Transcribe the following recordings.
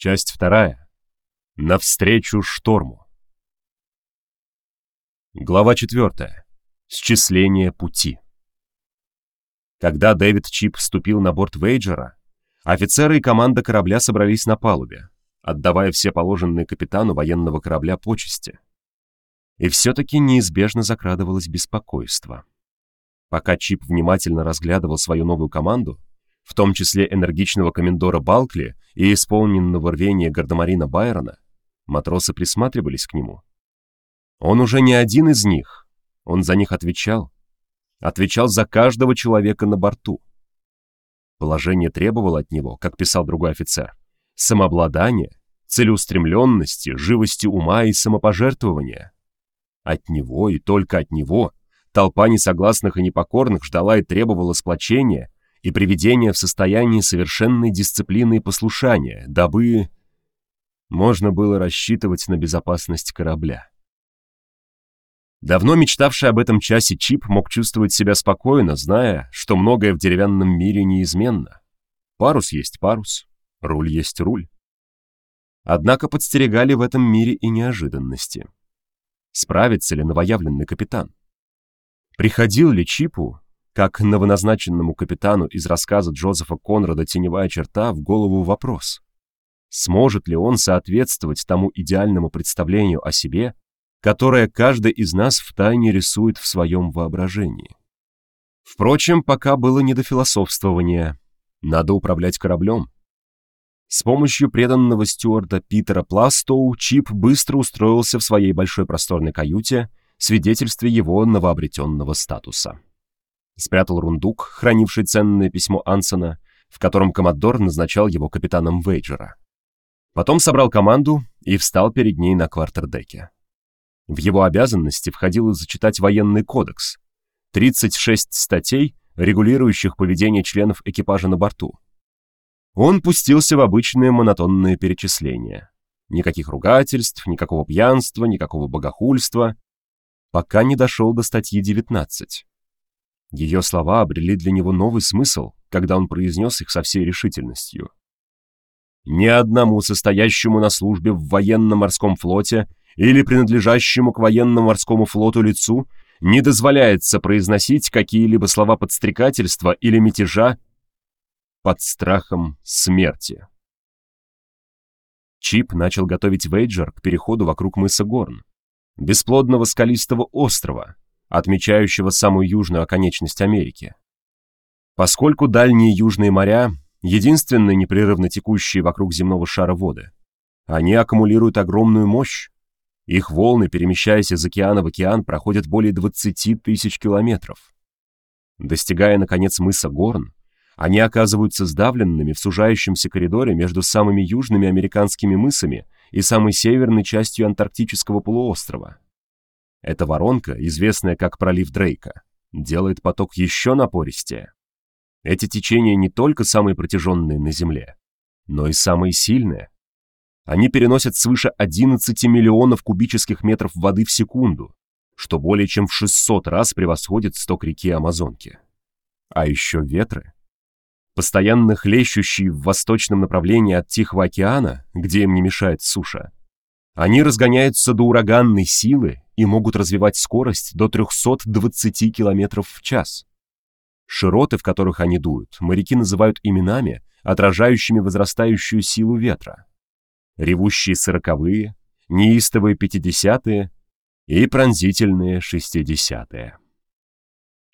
Часть вторая. Навстречу шторму. Глава четвертая. Счисление пути. Когда Дэвид Чип вступил на борт Вейджера, офицеры и команда корабля собрались на палубе, отдавая все положенные капитану военного корабля почести. И все-таки неизбежно закрадывалось беспокойство. Пока Чип внимательно разглядывал свою новую команду, в том числе энергичного комендора Балкли и исполненного рвения гардемарина Байрона, матросы присматривались к нему. Он уже не один из них, он за них отвечал, отвечал за каждого человека на борту. Положение требовало от него, как писал другой офицер, самообладания, целеустремленности, живости ума и самопожертвования. От него и только от него толпа несогласных и непокорных ждала и требовала сплочения и приведения в состояние совершенной дисциплины и послушания, дабы можно было рассчитывать на безопасность корабля. Давно мечтавший об этом часе Чип мог чувствовать себя спокойно, зная, что многое в деревянном мире неизменно. Парус есть парус, руль есть руль. Однако подстерегали в этом мире и неожиданности. Справится ли новоявленный капитан? Приходил ли Чипу, как новоназначенному капитану из рассказа Джозефа Конрада «Теневая черта» в голову вопрос? Сможет ли он соответствовать тому идеальному представлению о себе, которое каждый из нас втайне рисует в своем воображении? Впрочем, пока было не до философствования. Надо управлять кораблем. С помощью преданного стюарда Питера Пластоу Чип быстро устроился в своей большой просторной каюте, свидетельстве его новообретенного статуса. Спрятал рундук, хранивший ценное письмо Ансона, в котором коммодор назначал его капитаном Вейджера. Потом собрал команду и встал перед ней на квартердеке. В его обязанности входило зачитать военный кодекс, 36 статей, регулирующих поведение членов экипажа на борту, он пустился в обычные монотонные перечисления. Никаких ругательств, никакого пьянства, никакого богохульства, пока не дошел до статьи 19. Ее слова обрели для него новый смысл, когда он произнес их со всей решительностью. Ни одному состоящему на службе в военно-морском флоте или принадлежащему к военно-морскому флоту лицу не дозволяется произносить какие-либо слова подстрекательства или мятежа под страхом смерти. Чип начал готовить Вейджер к переходу вокруг мыса Горн, бесплодного скалистого острова, отмечающего самую южную оконечность Америки. Поскольку дальние южные моря — единственные непрерывно текущие вокруг земного шара воды, они аккумулируют огромную мощь. Их волны, перемещаясь из океана в океан, проходят более 20 тысяч километров. Достигая, наконец, мыса Горн, они оказываются сдавленными в сужающемся коридоре между самыми южными американскими мысами и самой северной частью Антарктического полуострова. Эта воронка, известная как пролив Дрейка, делает поток еще напористее. Эти течения не только самые протяженные на Земле, но и самые сильные. Они переносят свыше 11 миллионов кубических метров воды в секунду, что более чем в 600 раз превосходит сток реки Амазонки. А еще ветры — постоянно хлещущие в восточном направлении от Тихого океана, где им не мешает суша. Они разгоняются до ураганной силы и могут развивать скорость до 320 км в час. Широты, в которых они дуют, моряки называют именами, отражающими возрастающую силу ветра. Ревущие сороковые, неистовые пятидесятые и пронзительные шестидесятые.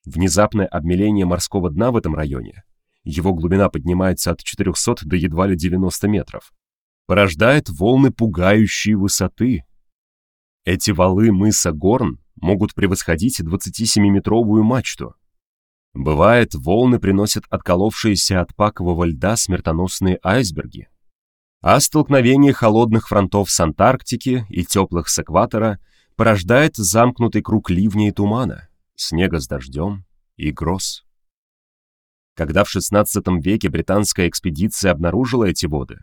Внезапное обмеление морского дна в этом районе его глубина поднимается от 400 до едва ли 90 метров, порождает волны пугающей высоты. Эти валы мыса Горн могут превосходить 27-метровую мачту. Бывает, волны приносят отколовшиеся от пакового льда смертоносные айсберги. А столкновение холодных фронтов с Антарктики и теплых с экватора порождает замкнутый круг ливня и тумана, снега с дождем и гроз. Когда в XVI веке британская экспедиция обнаружила эти воды,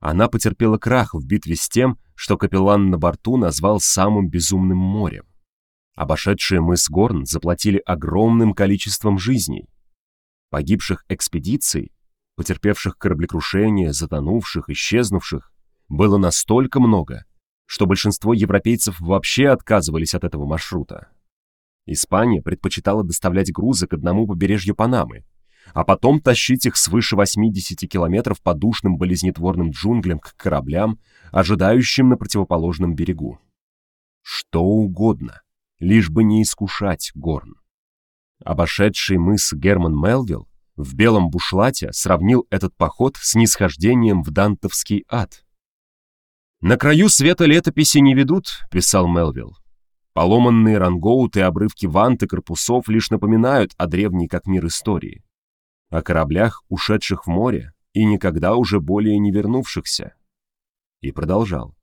она потерпела крах в битве с тем, что капеллан на борту назвал самым безумным морем. Обошедшие мыс Горн заплатили огромным количеством жизней. Погибших экспедиций, потерпевших кораблекрушение, затонувших, исчезнувших, было настолько много, что большинство европейцев вообще отказывались от этого маршрута. Испания предпочитала доставлять грузы к одному побережью Панамы, а потом тащить их свыше 80 километров по душным болезнетворным джунглям к кораблям, ожидающим на противоположном берегу. Что угодно, лишь бы не искушать Горн. Обошедший мыс Герман Мелвилл в белом бушлате сравнил этот поход с нисхождением в дантовский ад. «На краю света летописи не ведут», — писал Мелвилл. Поломанные рангоуты и обрывки вант и корпусов лишь напоминают о древней как мир истории. О кораблях, ушедших в море и никогда уже более не вернувшихся. И продолжал.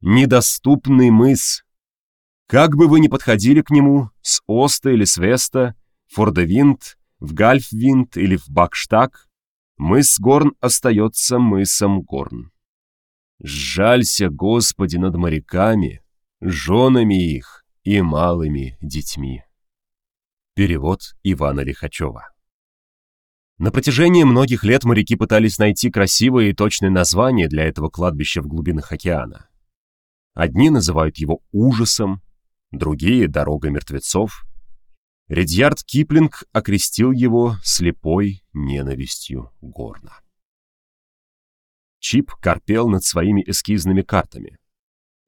«Недоступный мыс. Как бы вы ни подходили к нему, с Оста или с Веста, Фордевинд, в Гальфвинд или в Бакштаг, мыс Горн остается мысом Горн. Сжалься, Господи, над моряками, женами их и малыми детьми. Перевод Ивана Лихачева На протяжении многих лет моряки пытались найти красивое и точное название для этого кладбища в глубинах океана. Одни называют его ужасом, другие — дорога мертвецов, Редьярд Киплинг окрестил его слепой ненавистью Горна. Чип корпел над своими эскизными картами.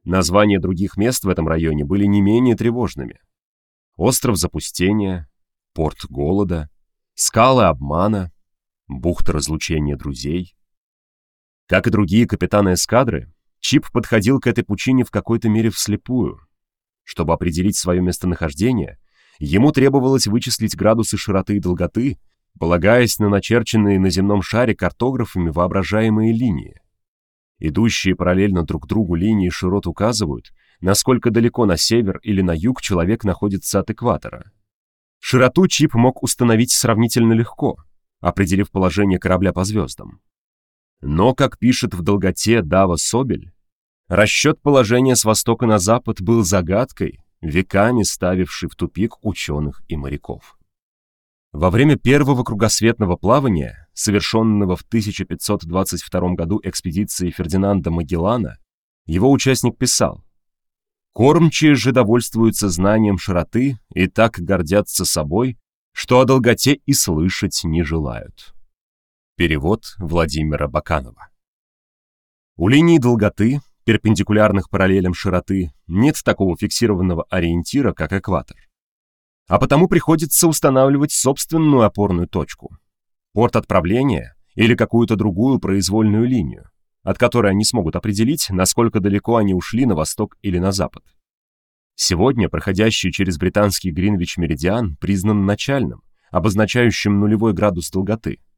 Названия других мест в этом районе были не менее тревожными. Остров Запустения, Порт Голода, Скалы Обмана, Бухта Разлучения Друзей. Как и другие капитаны эскадры, Чип подходил к этой пучине в какой-то мере вслепую. Чтобы определить свое местонахождение, Ему требовалось вычислить градусы широты и долготы, полагаясь на начерченные на земном шаре картографами воображаемые линии. Идущие параллельно друг другу линии широт указывают, насколько далеко на север или на юг человек находится от экватора. Широту Чип мог установить сравнительно легко, определив положение корабля по звездам. Но, как пишет в долготе Дава Собель, расчет положения с востока на запад был загадкой, веками ставивший в тупик ученых и моряков. Во время первого кругосветного плавания, совершенного в 1522 году экспедицией Фердинанда Магеллана, его участник писал «Кормчие же довольствуются знанием широты и так гордятся собой, что о долготе и слышать не желают». Перевод Владимира Баканова. У линии долготы перпендикулярных параллелям широты, нет такого фиксированного ориентира, как экватор. А потому приходится устанавливать собственную опорную точку. Порт отправления или какую-то другую произвольную линию, от которой они смогут определить, насколько далеко они ушли на восток или на запад. Сегодня проходящий через британский Гринвич-меридиан признан начальным, обозначающим нулевой градус долготы –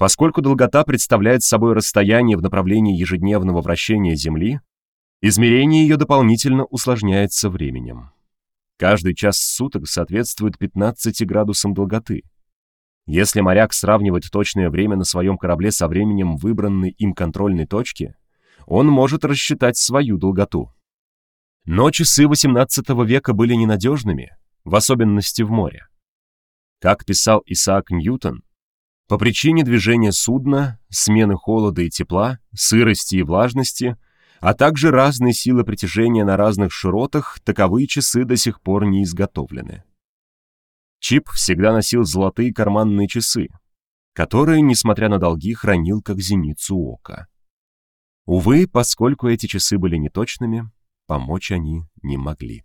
Поскольку долгота представляет собой расстояние в направлении ежедневного вращения Земли, измерение ее дополнительно усложняется временем. Каждый час суток соответствует 15 градусам долготы. Если моряк сравнивает точное время на своем корабле со временем выбранной им контрольной точки, он может рассчитать свою долготу. Но часы XVIII века были ненадежными, в особенности в море. Как писал Исаак Ньютон, по причине движения судна, смены холода и тепла, сырости и влажности, а также разной силы притяжения на разных широтах, таковые часы до сих пор не изготовлены. Чип всегда носил золотые карманные часы, которые, несмотря на долги, хранил как зеницу ока. Увы, поскольку эти часы были неточными, помочь они не могли.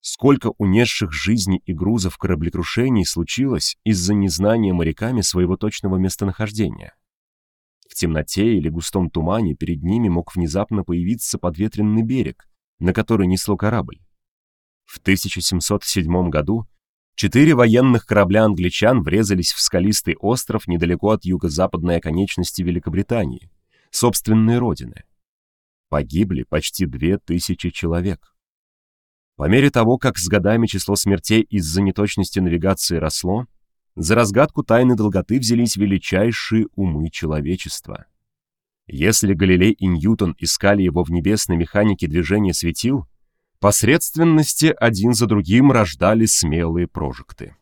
Сколько унесших жизни и грузов кораблекрушений случилось из-за незнания моряками своего точного местонахождения. В темноте или густом тумане перед ними мог внезапно появиться подветренный берег, на который несло корабль. В 1707 году четыре военных корабля англичан врезались в скалистый остров недалеко от юго-западной оконечности Великобритании, собственной родины. Погибли почти две тысячи человек. По мере того, как с годами число смертей из-за неточности навигации росло, за разгадку тайны долготы взялись величайшие умы человечества. Если Галилей и Ньютон искали его в небесной механике движения светил, посредственности один за другим рождали смелые прожекты.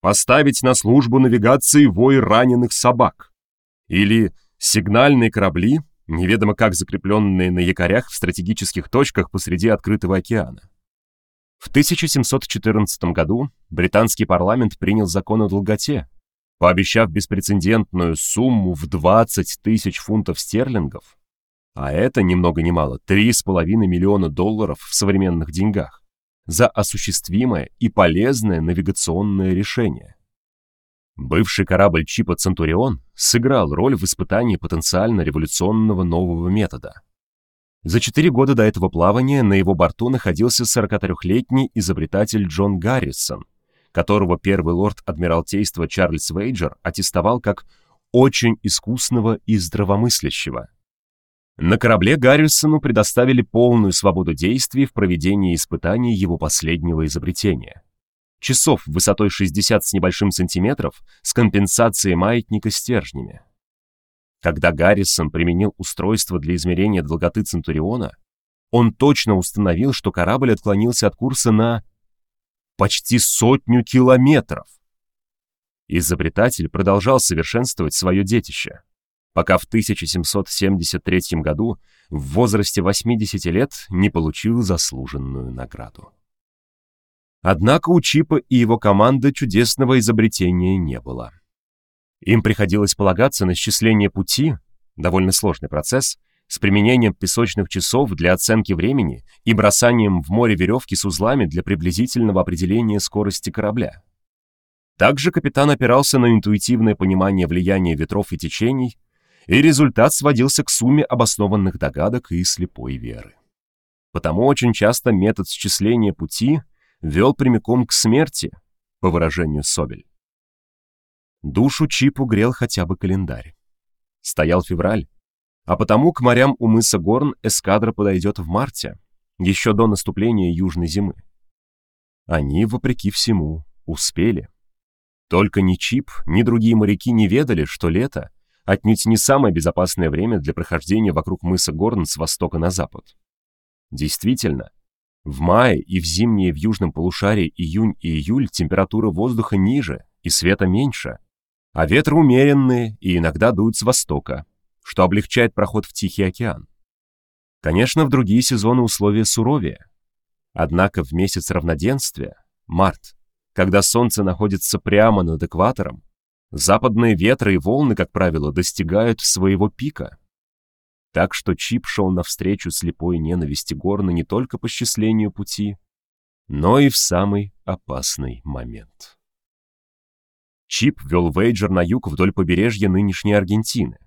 Поставить на службу навигации вой раненых собак или Сигнальные корабли, неведомо как закрепленные на якорях в стратегических точках посреди открытого океана. В 1714 году британский парламент принял закон о долготе, пообещав беспрецедентную сумму в 20 тысяч фунтов стерлингов, а это ни много ни мало 3,5 миллиона долларов в современных деньгах, за осуществимое и полезное навигационное решение. Бывший корабль Чипа «Центурион» сыграл роль в испытании потенциально революционного нового метода. За четыре года до этого плавания на его борту находился 43-летний изобретатель Джон Гаррисон, которого первый лорд Адмиралтейства Чарльз Вейджер аттестовал как «очень искусного и здравомыслящего». На корабле Гаррисону предоставили полную свободу действий в проведении испытаний его последнего изобретения. Часов высотой 60 с небольшим сантиметров с компенсацией маятника стержнями. Когда Гаррисон применил устройство для измерения долготы Центуриона, он точно установил, что корабль отклонился от курса на почти сотню километров. Изобретатель продолжал совершенствовать свое детище, пока в 1773 году в возрасте 80 лет не получил заслуженную награду. Однако у Чипа и его команды чудесного изобретения не было. Им приходилось полагаться на счисление пути, довольно сложный процесс, с применением песочных часов для оценки времени и бросанием в море веревки с узлами для приблизительного определения скорости корабля. Также капитан опирался на интуитивное понимание влияния ветров и течений, и результат сводился к сумме обоснованных догадок и слепой веры. Потому очень часто метод счисления пути вел прямиком к смерти, по выражению Собель. Душу Чипу грел хотя бы календарь. Стоял февраль, а потому к морям у мыса Горн эскадра подойдет в марте, еще до наступления южной зимы. Они, вопреки всему, успели. Только ни Чип, ни другие моряки не ведали, что лето отнюдь не самое безопасное время для прохождения вокруг мыса Горн с востока на запад. Действительно, в мае и в зимние в южном полушарии июнь и июль температура воздуха ниже и света меньше, а ветры умеренные и иногда дуют с востока, что облегчает проход в Тихий океан. Конечно, в другие сезоны условия суровее. Однако в месяц равноденствия, март, когда солнце находится прямо над экватором, западные ветры и волны, как правило, достигают своего пика. Так что Чип шел навстречу слепой ненависти Горна не только по счислению пути, но и в самый опасный момент. Чип вел Вейджер на юг вдоль побережья нынешней Аргентины.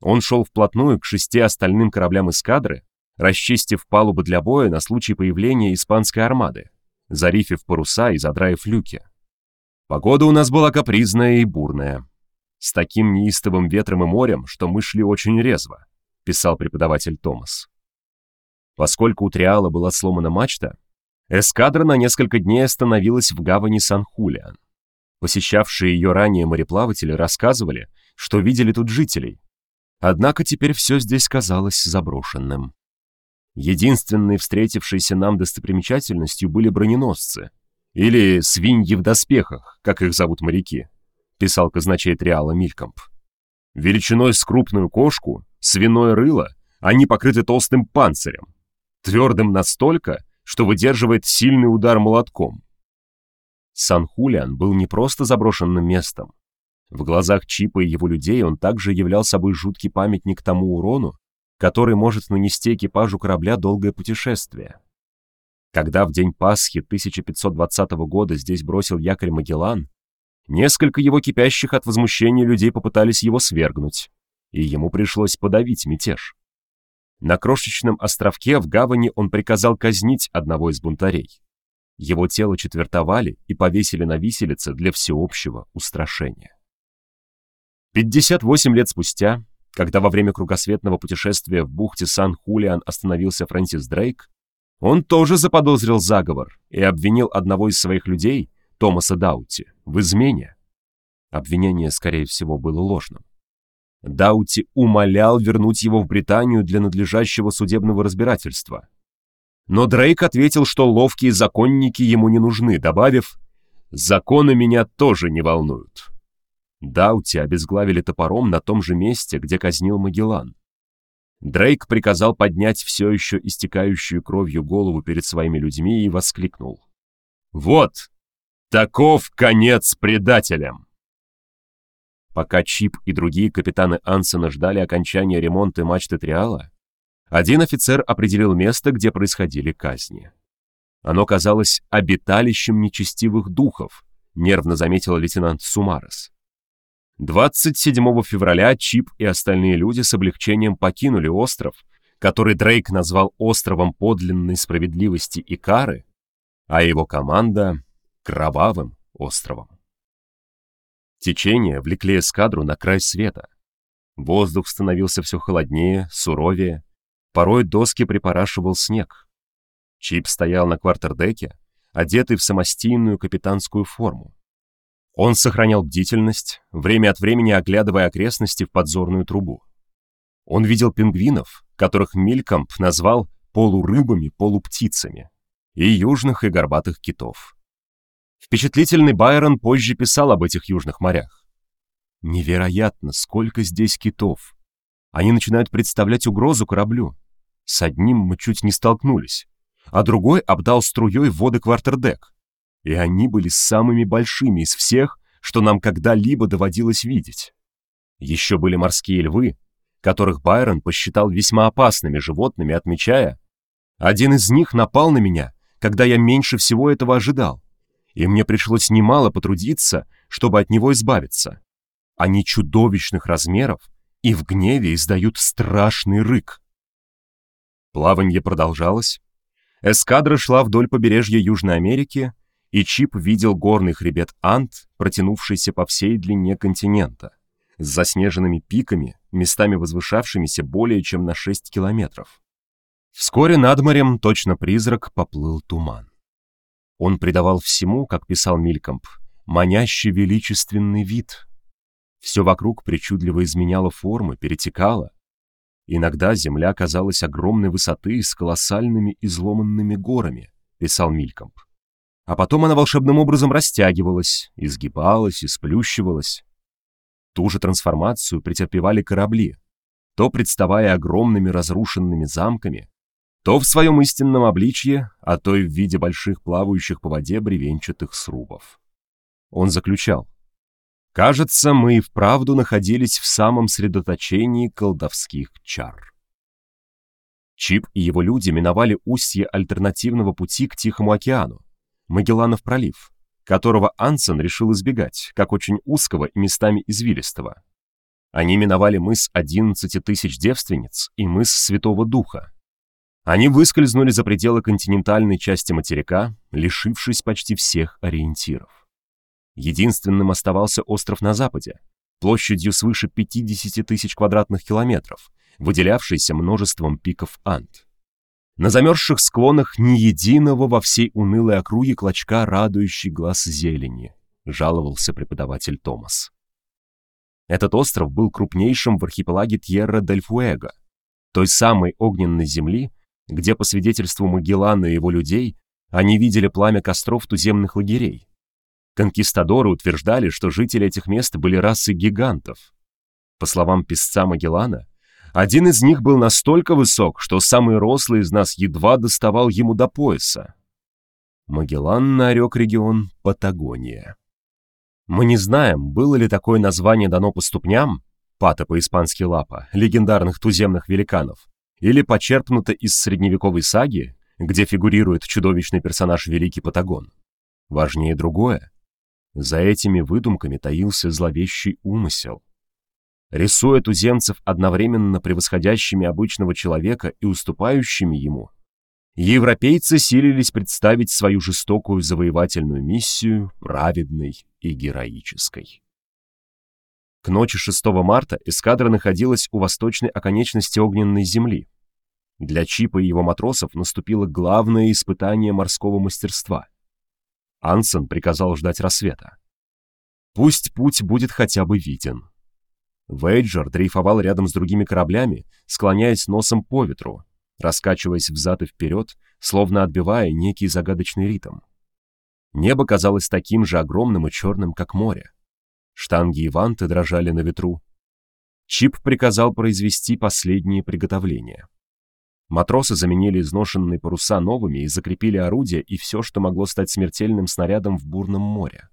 Он шел вплотную к шести остальным кораблям эскадры, расчистив палубы для боя на случай появления испанской армады, зарифив паруса и задраив люки. Погода у нас была капризная и бурная. С таким неистовым ветром и морем, что мы шли очень резво, писал преподаватель Томас. Поскольку у Триала была сломана мачта, эскадра на несколько дней остановилась в гавани Сан-Хулиан. Посещавшие ее ранее мореплаватели рассказывали, что видели тут жителей. Однако теперь все здесь казалось заброшенным. Единственной встретившейся нам достопримечательностью были броненосцы, или свиньи в доспехах, как их зовут моряки, писал казначей Триала Милькомп. Величиной с крупную кошку, свиное рыло, они покрыты толстым панцирем, твердым настолько, что выдерживает сильный удар молотком. Сан-Хулиан был не просто заброшенным местом. В глазах Чипа и его людей он также являл собой жуткий памятник тому урону, который может нанести экипажу корабля долгое путешествие. Когда в день Пасхи 1520 года здесь бросил якорь Магеллан, несколько его кипящих от возмущения людей попытались его свергнуть, и ему пришлось подавить мятеж. На крошечном островке в гавани он приказал казнить одного из бунтарей. Его тело четвертовали и повесили на виселице для всеобщего устрашения. 58 лет спустя, когда во время кругосветного путешествия в бухте Сан-Хулиан остановился Фрэнсис Дрейк, он тоже заподозрил заговор и обвинил одного из своих людей, Томаса Даути, в измене. Обвинение, скорее всего, было ложным. Даути умолял вернуть его в Британию для надлежащего судебного разбирательства – но Дрейк ответил, что ловкие законники ему не нужны, добавив «Законы меня тоже не волнуют». Даути обезглавили топором на том же месте, где казнил Магеллан. Дрейк приказал поднять все еще истекающую кровью голову перед своими людьми и воскликнул. «Вот! Таков конец предателям!» Пока Чип и другие капитаны Ансена ждали окончания ремонта мачты Триала, один офицер определил место, где происходили казни. Оно казалось обиталищем нечестивых духов, нервно заметил лейтенант Сумарес. 27 февраля Чип и остальные люди с облегчением покинули остров, который Дрейк назвал островом подлинной справедливости и кары, а его команда — кровавым островом. Течение влекли эскадру на край света. Воздух становился все холоднее, суровее, порой доски припорашивал снег. Чип стоял на квартердеке, одетый в самостийную капитанскую форму. Он сохранял бдительность, время от времени оглядывая окрестности в подзорную трубу. Он видел пингвинов, которых Милькомп назвал полурыбами, полуптицами, и южных и горбатых китов. Впечатлительный Байрон позже писал об этих южных морях. Невероятно, сколько здесь китов. Они начинают представлять угрозу кораблю. С одним мы чуть не столкнулись, а другой обдал струей воды квартердек. И они были самыми большими из всех, что нам когда-либо доводилось видеть. Еще были морские львы, которых Байрон посчитал весьма опасными животными, отмечая, «Один из них напал на меня, когда я меньше всего этого ожидал и мне пришлось немало потрудиться, чтобы от него избавиться. Они чудовищных размеров и в гневе издают страшный рык. Плаванье продолжалось. Эскадра шла вдоль побережья Южной Америки, и Чип видел горный хребет Ант, протянувшийся по всей длине континента, с заснеженными пиками, местами возвышавшимися более чем на 6 километров. Вскоре над морем, точно призрак, поплыл туман. Он придавал всему, как писал Милькомп, манящий величественный вид. Все вокруг причудливо изменяло формы, перетекало. Иногда земля казалась огромной высоты с колоссальными изломанными горами, писал Милькомп. А потом она волшебным образом растягивалась, изгибалась и сплющивалась. Ту же трансформацию претерпевали корабли, то представая огромными разрушенными замками, то в своем истинном обличье, а то и в виде больших плавающих по воде бревенчатых срубов. Он заключал. «Кажется, мы и вправду находились в самом средоточении колдовских чар». Чип и его люди миновали устье альтернативного пути к Тихому океану, Магелланов пролив, которого Ансен решил избегать, как очень узкого и местами извилистого. Они миновали мыс 11 тысяч девственниц и мыс Святого Духа, они выскользнули за пределы континентальной части материка, лишившись почти всех ориентиров. Единственным оставался остров на западе, площадью свыше 50 тысяч квадратных километров, выделявшийся множеством пиков Ант. На замерзших склонах ни единого во всей унылой округе клочка радующий глаз зелени, жаловался преподаватель Томас. Этот остров был крупнейшим в архипелаге Тьерра-дель-Фуэго, той самой огненной земли, где, по свидетельству Магеллана и его людей, они видели пламя костров туземных лагерей. Конкистадоры утверждали, что жители этих мест были расы гигантов. По словам писца Магеллана, один из них был настолько высок, что самый рослый из нас едва доставал ему до пояса. Магеллан нарек регион Патагония. Мы не знаем, было ли такое название дано по ступням, пата по-испански лапа, легендарных туземных великанов, или почерпнуто из средневековой саги, где фигурирует чудовищный персонаж Великий Патагон. Важнее другое. За этими выдумками таился зловещий умысел. Рисуя туземцев одновременно превосходящими обычного человека и уступающими ему, европейцы силились представить свою жестокую завоевательную миссию праведной и героической. К ночи 6 марта эскадра находилась у восточной оконечности огненной земли. Для Чипа и его матросов наступило главное испытание морского мастерства. Ансен приказал ждать рассвета. Пусть путь будет хотя бы виден. Вейджер дрейфовал рядом с другими кораблями, склоняясь носом по ветру, раскачиваясь взад и вперед, словно отбивая некий загадочный ритм. Небо казалось таким же огромным и черным, как море. Штанги и ванты дрожали на ветру. Чип приказал произвести последние приготовления. Матросы заменили изношенные паруса новыми и закрепили орудия и все, что могло стать смертельным снарядом в бурном море.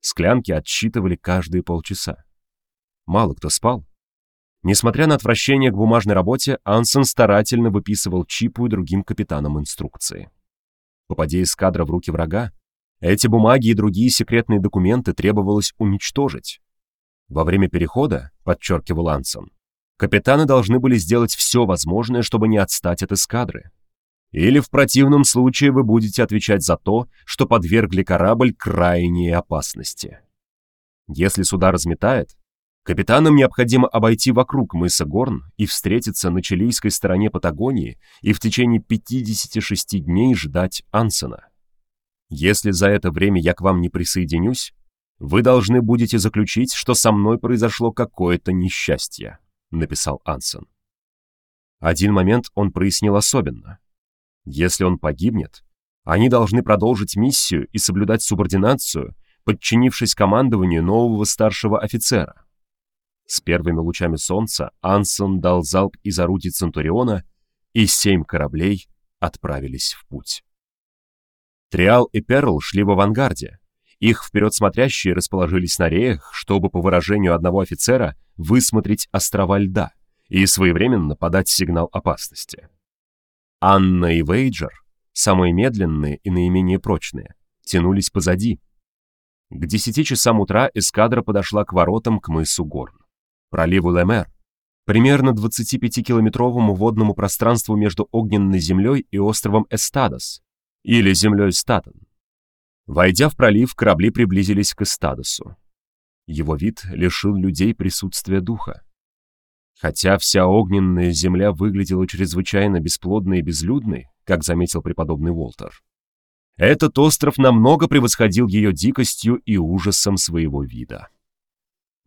Склянки отсчитывали каждые полчаса. Мало кто спал. Несмотря на отвращение к бумажной работе, Ансон старательно выписывал Чипу и другим капитанам инструкции. Попадя из кадра в руки врага, эти бумаги и другие секретные документы требовалось уничтожить. Во время перехода, подчеркивал Ансон, капитаны должны были сделать все возможное, чтобы не отстать от эскадры. Или в противном случае вы будете отвечать за то, что подвергли корабль крайней опасности. Если суда разметает, капитанам необходимо обойти вокруг мыса Горн и встретиться на чилийской стороне Патагонии и в течение 56 дней ждать Ансона. Если за это время я к вам не присоединюсь, вы должны будете заключить, что со мной произошло какое-то несчастье, написал Ансон. Один момент он прояснил особенно. Если он погибнет, они должны продолжить миссию и соблюдать субординацию, подчинившись командованию нового старшего офицера. С первыми лучами солнца Ансон дал залп из орудий Центуриона, и семь кораблей отправились в путь. Триал и Перл шли в авангарде. Их вперед смотрящие расположились на реях, чтобы, по выражению одного офицера, высмотреть острова льда и своевременно подать сигнал опасности. Анна и Вейджер, самые медленные и наименее прочные, тянулись позади. К десяти часам утра эскадра подошла к воротам к мысу Горн, проливу Лемер, примерно 25-километровому водному пространству между огненной землей и островом Эстадос, или землей Статон. Войдя в пролив, корабли приблизились к Эстадосу. Его вид лишил людей присутствия духа. Хотя вся огненная земля выглядела чрезвычайно бесплодной и безлюдной, как заметил преподобный Уолтер, этот остров намного превосходил ее дикостью и ужасом своего вида.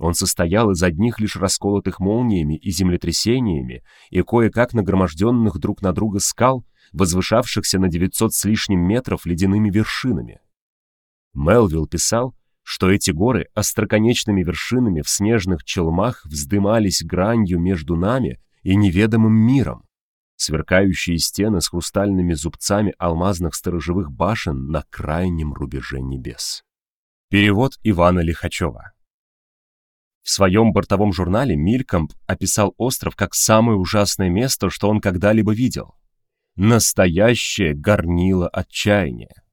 Он состоял из одних лишь расколотых молниями и землетрясениями и кое-как нагроможденных друг на друга скал, возвышавшихся на 900 с лишним метров ледяными вершинами. Мелвилл писал, что эти горы остроконечными вершинами в снежных челмах вздымались гранью между нами и неведомым миром. Сверкающие стены с хрустальными зубцами алмазных сторожевых башен на крайнем рубеже небес. Перевод Ивана Лихачева. В своем бортовом журнале Милькомп описал остров как самое ужасное место, что он когда-либо видел. Настоящее горнило отчаяния.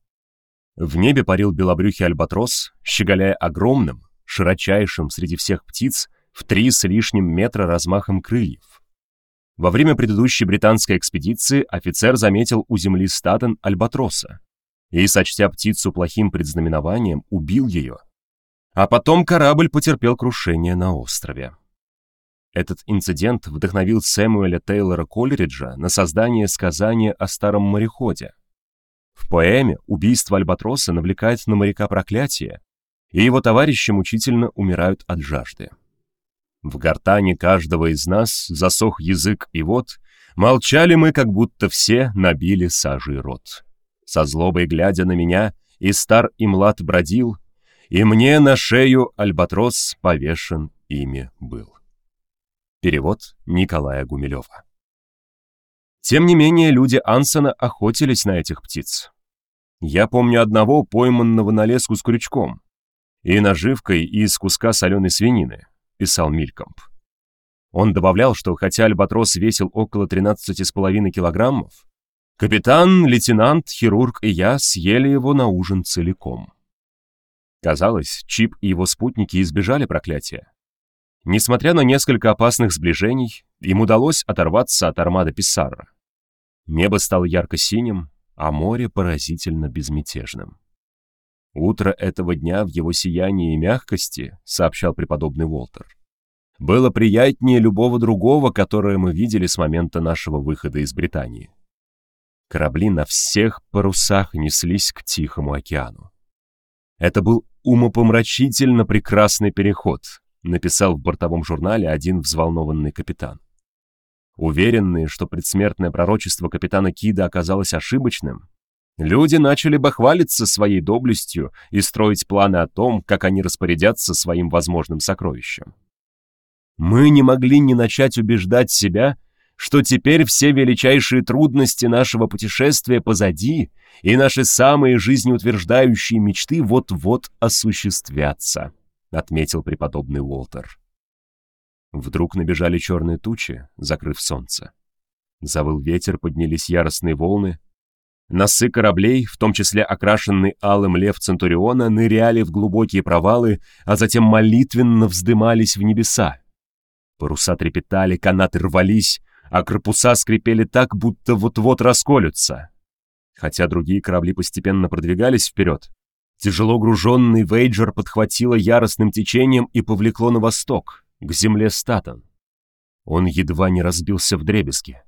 В небе парил белобрюхий альбатрос, щеголяя огромным, широчайшим среди всех птиц в три с лишним метра размахом крыльев. Во время предыдущей британской экспедиции офицер заметил у земли статен альбатроса и, сочтя птицу плохим предзнаменованием, убил ее. А потом корабль потерпел крушение на острове. Этот инцидент вдохновил Сэмуэля Тейлора Колериджа на создание сказания о старом мореходе, в поэме убийство альбатроса навлекает на моряка проклятие, и его товарищи мучительно умирают от жажды. В гортане каждого из нас засох язык, и вот молчали мы, как будто все набили сажей рот. Со злобой глядя на меня, и стар, и млад бродил, и мне на шею альбатрос повешен ими был. Перевод Николая Гумилева. Тем не менее, люди Ансона охотились на этих птиц. Я помню одного, пойманного на леску с крючком и наживкой из куска соленой свинины, писал Милькомп. Он добавлял, что хотя альбатрос весил около 13,5 килограммов, капитан, лейтенант, хирург и я съели его на ужин целиком. Казалось, Чип и его спутники избежали проклятия. Несмотря на несколько опасных сближений, им удалось оторваться от армады Писсарра. Небо стало ярко-синим, а море поразительно безмятежным. Утро этого дня в его сиянии и мягкости, сообщал преподобный Уолтер, было приятнее любого другого, которое мы видели с момента нашего выхода из Британии. Корабли на всех парусах неслись к Тихому океану. Это был умопомрачительно прекрасный переход, написал в бортовом журнале один взволнованный капитан. Уверенные, что предсмертное пророчество капитана Кида оказалось ошибочным, Люди начали бахвалиться своей доблестью и строить планы о том, как они распорядятся своим возможным сокровищем. Мы не могли не начать убеждать себя, что теперь все величайшие трудности нашего путешествия позади, и наши самые жизнеутверждающие мечты вот-вот осуществятся, отметил преподобный Уолтер. Вдруг набежали черные тучи, закрыв солнце. Завыл ветер, поднялись яростные волны. Носы кораблей, в том числе окрашенный алым лев Центуриона, ныряли в глубокие провалы, а затем молитвенно вздымались в небеса. Паруса трепетали, канаты рвались, а корпуса скрипели так, будто вот-вот расколются. Хотя другие корабли постепенно продвигались вперед, тяжело груженный Вейджер подхватило яростным течением и повлекло на восток, к земле Статон. Он едва не разбился в дребезги.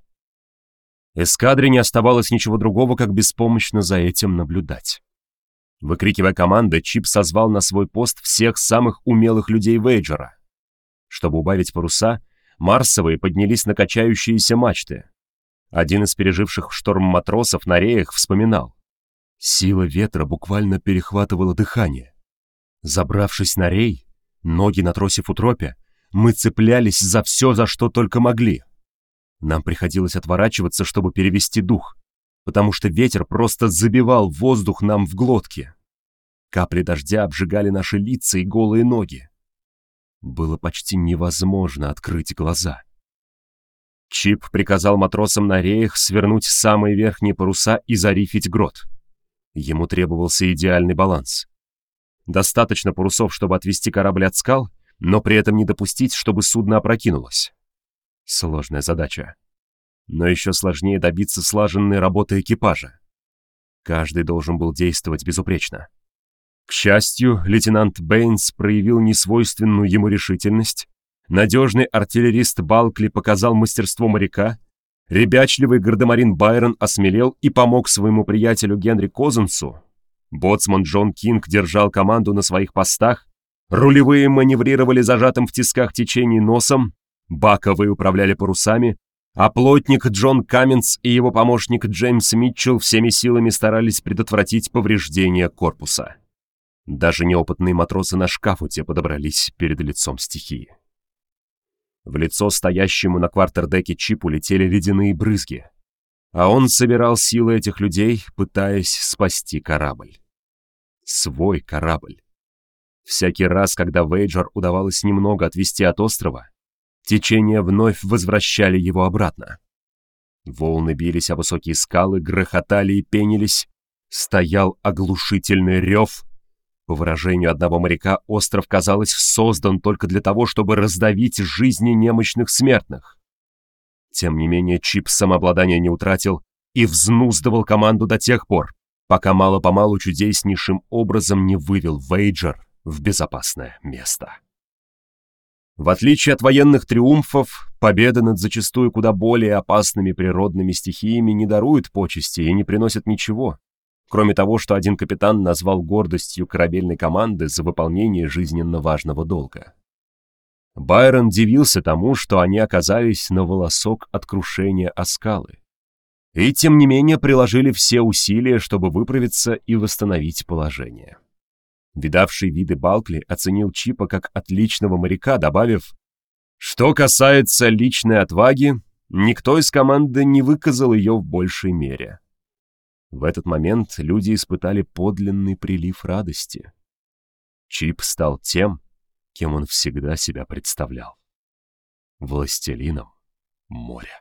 Эскадре не оставалось ничего другого, как беспомощно за этим наблюдать. Выкрикивая команды, Чип созвал на свой пост всех самых умелых людей Вейджера. Чтобы убавить паруса, Марсовые поднялись на качающиеся мачты. Один из переживших шторм матросов на реях вспоминал. Сила ветра буквально перехватывала дыхание. Забравшись на рей, ноги на тросе футропе, мы цеплялись за все, за что только могли. Нам приходилось отворачиваться, чтобы перевести дух, потому что ветер просто забивал воздух нам в глотки. Капли дождя обжигали наши лица и голые ноги. Было почти невозможно открыть глаза. Чип приказал матросам на реях свернуть самые верхние паруса и зарифить грот. Ему требовался идеальный баланс. Достаточно парусов, чтобы отвести корабль от скал, но при этом не допустить, чтобы судно опрокинулось. Сложная задача. Но еще сложнее добиться слаженной работы экипажа. Каждый должен был действовать безупречно. К счастью, лейтенант Бэйнс проявил несвойственную ему решительность, надежный артиллерист Балкли показал мастерство моряка, ребячливый гардемарин Байрон осмелел и помог своему приятелю Генри Козенсу, боцман Джон Кинг держал команду на своих постах, рулевые маневрировали зажатым в тисках течений носом, баковые управляли парусами, а плотник Джон Каменс и его помощник Джеймс Митчелл всеми силами старались предотвратить повреждения корпуса. Даже неопытные матросы на шкафуте подобрались перед лицом стихии. В лицо стоящему на квартердеке Чипу летели ледяные брызги, а он собирал силы этих людей, пытаясь спасти корабль. Свой корабль. Всякий раз, когда Вейджер удавалось немного отвести от острова, течения вновь возвращали его обратно. Волны бились о высокие скалы, грохотали и пенились, стоял оглушительный рев — по выражению одного моряка, остров, казалось, создан только для того, чтобы раздавить жизни немощных смертных. Тем не менее, Чип самообладания не утратил и взнуздывал команду до тех пор, пока мало-помалу чудеснейшим образом не вывел Вейджер в безопасное место. В отличие от военных триумфов, победа над зачастую куда более опасными природными стихиями не дарует почести и не приносит ничего, кроме того, что один капитан назвал гордостью корабельной команды за выполнение жизненно важного долга. Байрон дивился тому, что они оказались на волосок от крушения о скалы. И тем не менее приложили все усилия, чтобы выправиться и восстановить положение. Видавший виды Балкли оценил Чипа как отличного моряка, добавив, «Что касается личной отваги, никто из команды не выказал ее в большей мере. В этот момент люди испытали подлинный прилив радости. Чип стал тем, кем он всегда себя представлял. Властелином моря.